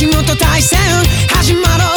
仕事対戦始まる